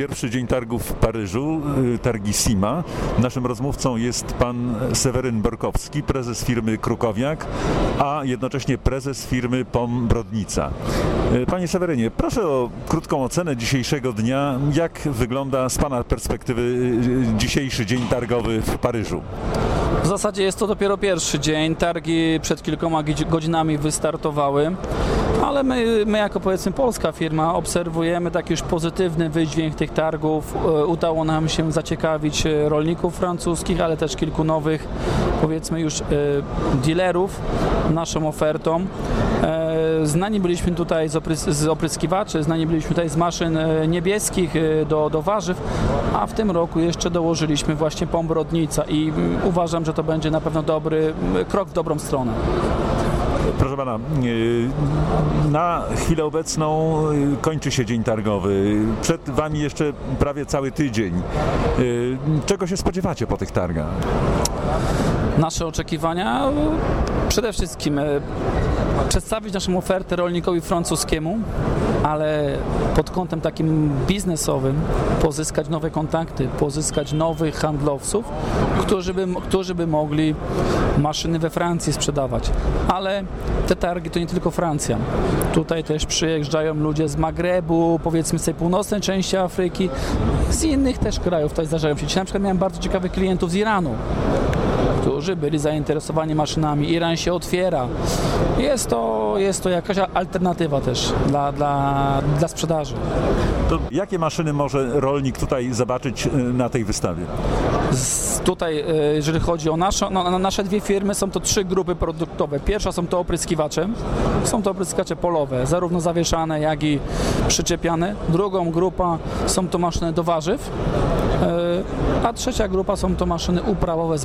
Pierwszy dzień targów w Paryżu, y, targi SIMA. Naszym rozmówcą jest pan Seweryn Borkowski, prezes firmy Krukowiak, a jednocześnie prezes firmy POM Brodnica. Y, Panie Sewerynie, proszę o krótką ocenę dzisiejszego dnia. Jak wygląda z pana perspektywy y, dzisiejszy dzień targowy w Paryżu? W zasadzie jest to dopiero pierwszy dzień. Targi przed kilkoma godzi- godzinami wystartowały, ale my, my jako powiedzmy polska firma obserwujemy taki już pozytywny wydźwięk tych targów. E, Udało nam się zaciekawić e, rolników francuskich, ale też kilku nowych powiedzmy już e, dealerów naszą ofertą. E, Znani byliśmy tutaj z, oprys- z opryskiwaczy, znani byliśmy tutaj z maszyn e, niebieskich e, do, do warzyw, a w tym roku jeszcze dołożyliśmy właśnie pombrodnica i mm, uważam, że to będzie na pewno dobry mm, krok w dobrą stronę. Proszę pana, y, na chwilę obecną kończy się dzień targowy. Przed wami jeszcze prawie cały tydzień. Czego się spodziewacie po tych targach? Nasze oczekiwania e, przede wszystkim e, przedstawić naszą ofertę rolnikowi francuskiemu, ale pod kątem takim biznesowym pozyskać nowe kontakty, pozyskać nowych handlowców, którzy by, którzy by mogli maszyny we Francji sprzedawać. Ale te targi to nie tylko Francja. Tutaj też przyjeżdżają ludzie z Magrebu, powiedzmy z tej północnej części Afryki, z innych też krajów tutaj zdarzają się. Na przykład miałem bardzo ciekawych klientów z Iranu którzy byli zainteresowani maszynami. Iran się otwiera. Jest to, jest to jakaś alternatywa też dla, dla, dla sprzedaży. To jakie maszyny może rolnik tutaj zobaczyć y, na tej wystawie? Z, tutaj, e, jeżeli chodzi o nasze, no, na nasze dwie firmy, są to trzy grupy produktowe. Pierwsza są to opryskiwacze. Są to opryskiwacze polowe, zarówno zawieszane, jak i przyczepiane. Drugą grupa są to maszyny do warzyw, e, a trzecia grupa są to maszyny uprawowe z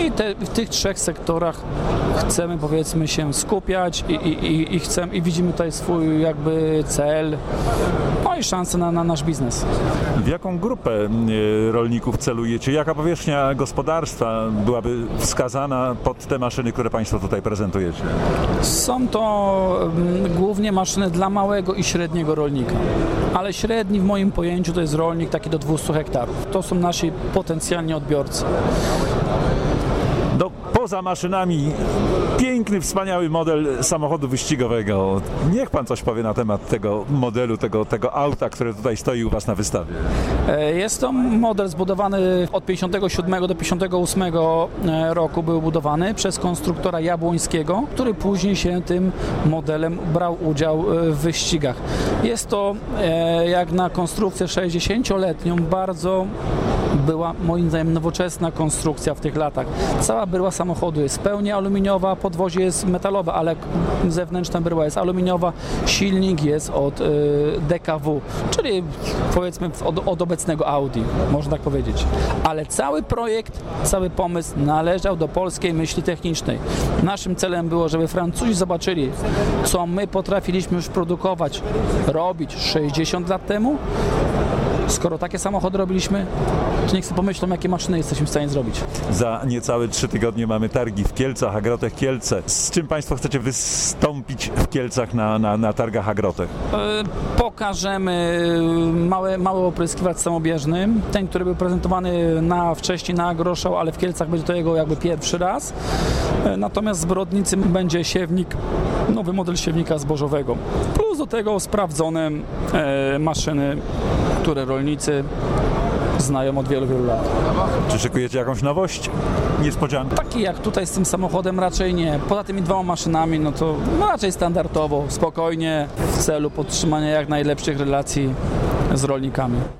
I te, w tych trzech sektorach chcemy powiedzmy się skupiać i, i, i, chcemy i widzimy tutaj swój jakby cel, no i szansę na, na nasz biznes. W jaką grupę y, rolników celujecie? Jaka powierzchnia gospodarstwa byłaby wskazana pod te maszyny, które państwo tutaj prezentujecie? Są to głównie maszyny dla małego i średniego rolnika. Ale średni w moim pojęciu to jest rolnik taki do 200 hektarów. To są nasi potencjalni odbiorcy. No, poza maszynami piękny, wspaniały model samochodu wyścigowego. Niech pan coś powie na temat tego modelu, tego, tego auta, które tutaj stoi u was na wystawie. E, Jest to model zbudowany od 57 do 58 e, roku był budowany przez konstruktora Jabłońskiego, który później się tym modelem brał udział e, w wyścigach. Jest to jak na konstrukcję 60-letnią bardzo była moim zdaniem nowoczesna konstrukcja w tych latach. Cała bryła samochodu jest w pełni aluminiowa, podwozie jest metalowe, ale zewnętrzna bryła jest aluminiowa, silnik jest od e, DKW, czyli powiedzmy od, od obecnego Audi, można tak powiedzieć. Ale cały projekt, cały pomysł należał do polskiej myśli technicznej. Naszym celem było, żeby Francuzi zobaczyli, co my potrafiliśmy już produkować, robić 60 lat temu, Skoro takie samochody robiliśmy, to niech sobie pomyślą, jakie maszyny jesteśmy w stanie zrobić. Za niecałe trzy tygodnie mamy targi w Kielcach, Agrotech Kielce. Z czym państwo chcecie wystąpić w Kielcach na, na, na targach Agrotech? E, Pokażemy mały, mały opryskiwacz samobieżny, ten, który był prezentowany na, wcześniej na Agroshow, ale w Kielcach będzie to jego jakby pierwszy raz. E, Natomiast z Brodnicy będzie siewnik, nowy model siewnika zbożowego. Plus do tego sprawdzone e, maszyny, które rolnicy znają od wielu, wielu lat. Czy szykujecie jakąś nowość? Niespodziankę? Taki jak tutaj z tym samochodem raczej nie. Poza tymi dwoma maszynami, no to no raczej standardowo, spokojnie, w celu podtrzymania jak najlepszych relacji z rolnikami.